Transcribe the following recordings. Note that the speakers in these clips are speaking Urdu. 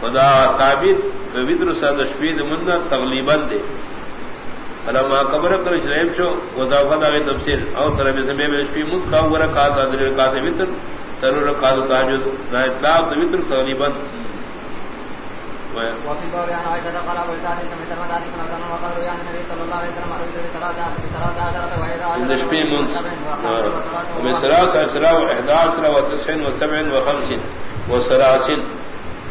خدا تعبیر وطر سدشپید من تغلیبا دے علما قبر کر جریم شو وضافت آگے تفصیل اور طرف سے میں مد کا ورا کا در کا وطر ضرور کا تاجد نہ اطلاق وطر تغلیبا سرا وتسعين وسبع وخمسين وسلاسل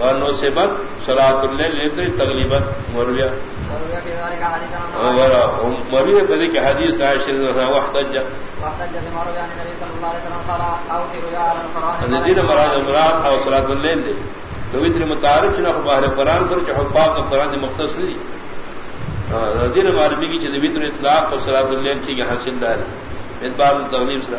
وطر وانو سبت صلاة الليل لتر تغلیبا مرویہ۔ مرویہ کدی کہ حدیث عائشہ رضی اللہ عنہ مراد او الليل تو متعارف چنہ باہر قرآن پر جو حقاق قرآن مختص دی دین معرفی کی چیز اطلاق اور صلاة الليل کی حاصل دار اس تغلیب سرا